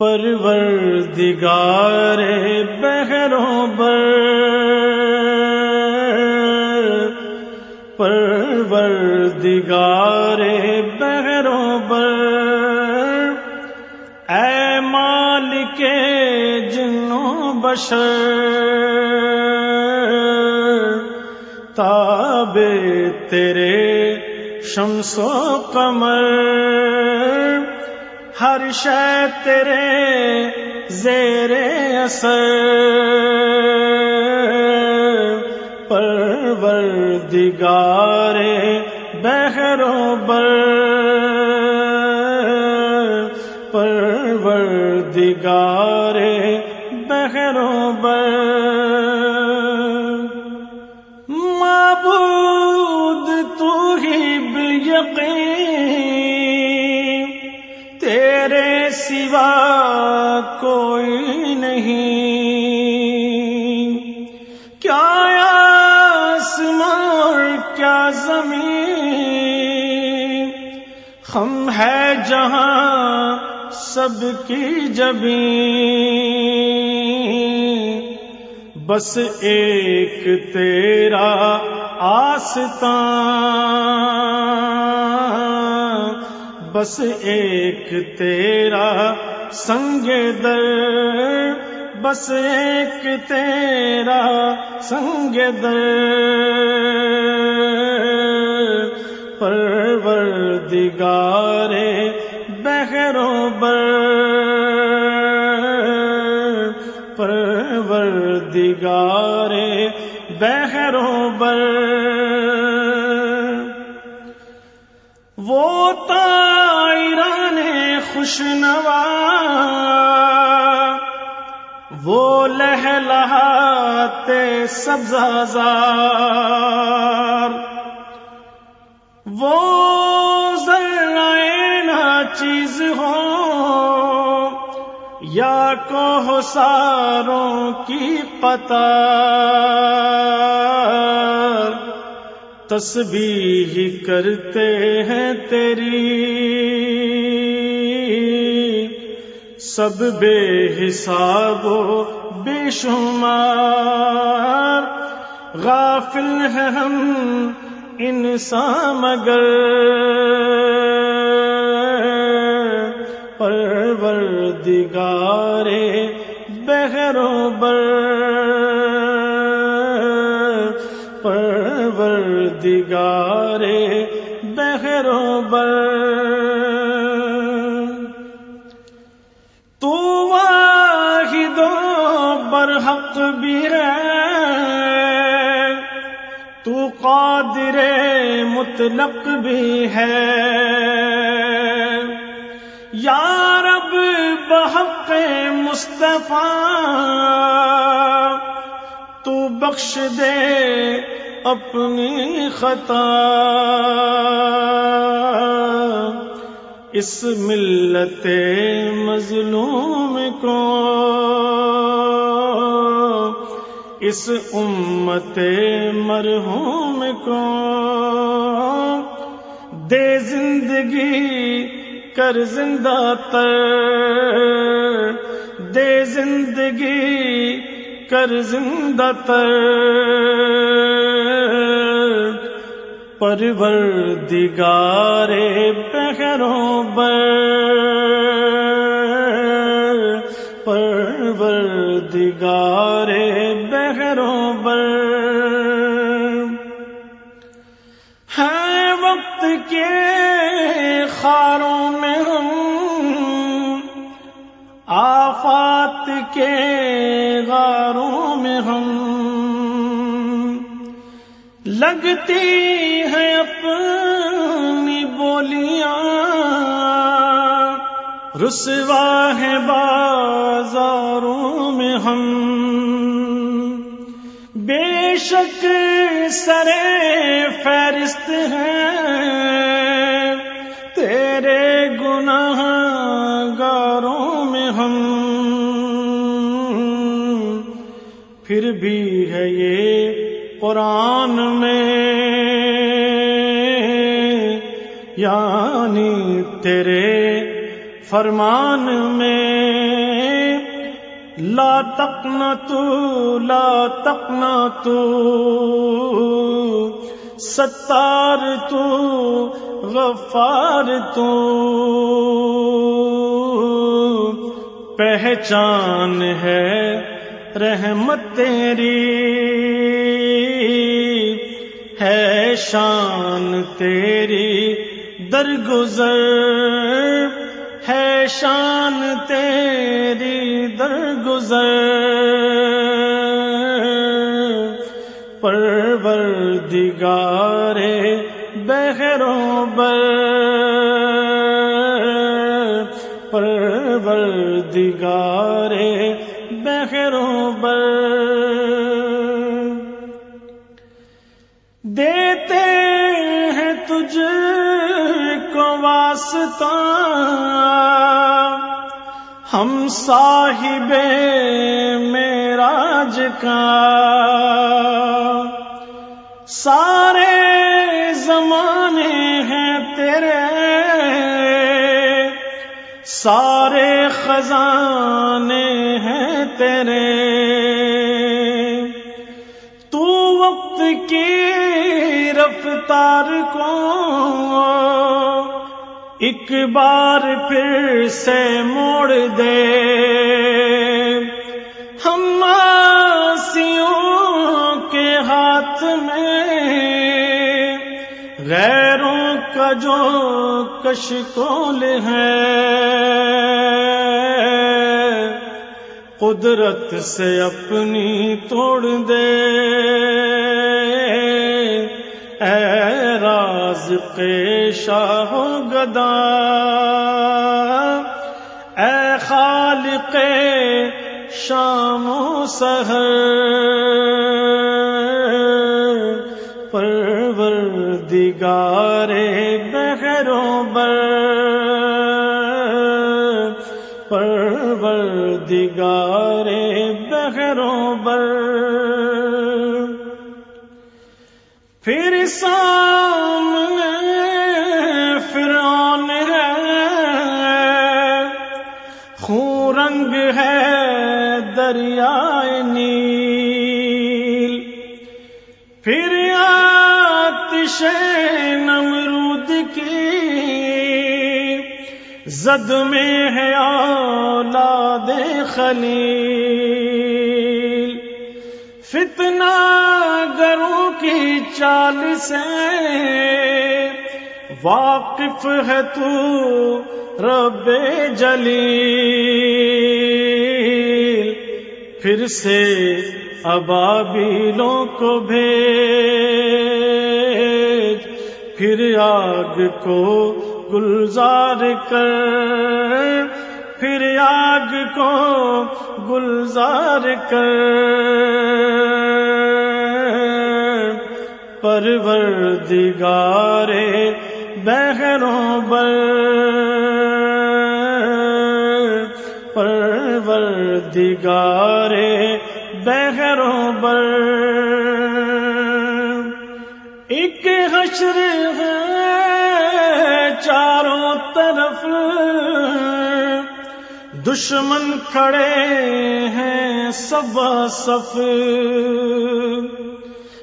پروردگار بہروں بر پروردگار بہروں بر اے مال کے جنوں بشر تاب تیرے شمس و قمر۔ ہر شے تیرے زیر اثر پرور دگار بہروں بر پرور سوا کوئی نہیں۔ کیا آسمان کیا زمین؟ ہم ہے جہاں سب کی جبی بس ایک تیرا آستان۔ بس ایک تیرا سنگ در، بس ایک تیرا سنگ در۔ پروردگارے، بہروں بر۔ پروردگارے، بہروں بر۔ وہ تائران خوش نوا وہ لہ لہاتے سبزار وہ ذرائع چیز ہو یا کو ساروں کی پتہ۔ تسبیح کرتے ہیں تیری۔ سب بے حساب و بے شمار۔ غافل ہے ہم انسان مگر۔ پروردگارے بہروں بر پروردگارے بہروں بر مطلق بھی ہے۔ یا رب، بحق مصطفیٰ، تو بخش دے اپنی خطا۔ اس ملت مظلوم کو اس امت مرحوم کو دے زندگی کر زندہ تر، دے زندگی کر زندہ تر۔ پروردگارے پہروں بر پروردگارے بہروں وقت کے خاروں میں ہم آفات کے غاروں میں ہم لگتی ہے اپنی بولیاں رسوا ہے بازاروں میں ہم۔ بے شک سرے فہرست ہیں۔ تیرے گناہ گاروں میں ہم۔ پھر بھی ہے یہ قرآن میں۔ یعنی تیرے فرمان میں لا تقنا تو لا تقنا تو ستار تو غفار تو پہچان ہے رحمت تیری، ہے شان تیری درگزر. شان تیری درگزر پرور دگارے بہروں بر پرور دگارے بہروں بر دیتے ہیں تجھ کو واسطہ ہم صاحب میراج کا۔ سارے زمانے ہیں تیرے۔ سارے خزانے ہیں تیرے۔ تو وقت کی رفتار کو ایک بار پھر سے موڑ دے۔ ہم کے ہاتھ میں غیروں کا جو کشکول ہے۔ قدرت سے اپنی توڑ دے۔ اے راز کے شاہ گدا۔ اے خالق شام و سہر پرور دگارے بہروں بر۔ پرور دگارے بہروں بر۔ پھر سامنے زد میں ہے اولاد خلیل۔ فتنا گروں کی چال سے واقف ہے تو رب جلی پھر سے ابابیلوں کو بھیج، پھر آگ کو گلزار کر، پھر آگ کو گلزار کر۔ پرور دگارے بہروں بر۔ پروردگارے، بہروں بر۔ ایک حشر ہے۔ دشمن کھڑے ہیں سب صف۔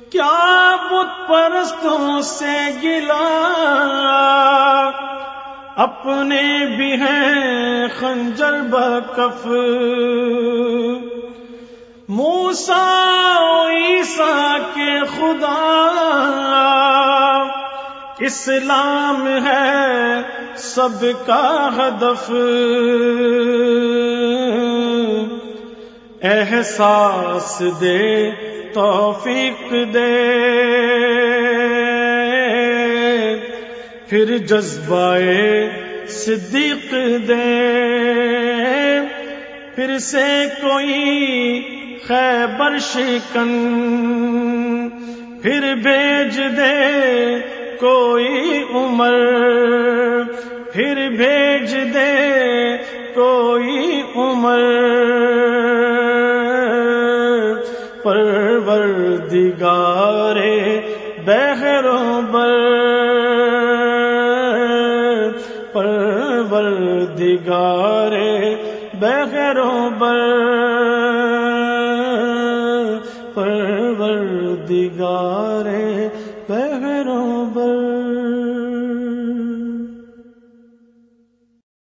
کیا بت پرستوں سے گلا۔ اپنے بھی ہیں خنجر بکف۔ موسا عیسا کے خدا۔ اسلام ہے سب کا ہدف۔ احساس دے، توفیق دے۔ پھر جذبائے صدیق دے۔ پھر سے کوئی خیبر شکن۔ پھر بھیج دے کوئی عمر پھر بھیج دے کوئی عمر۔ پرور دگارے بہروں بر پرور دگارے بہروں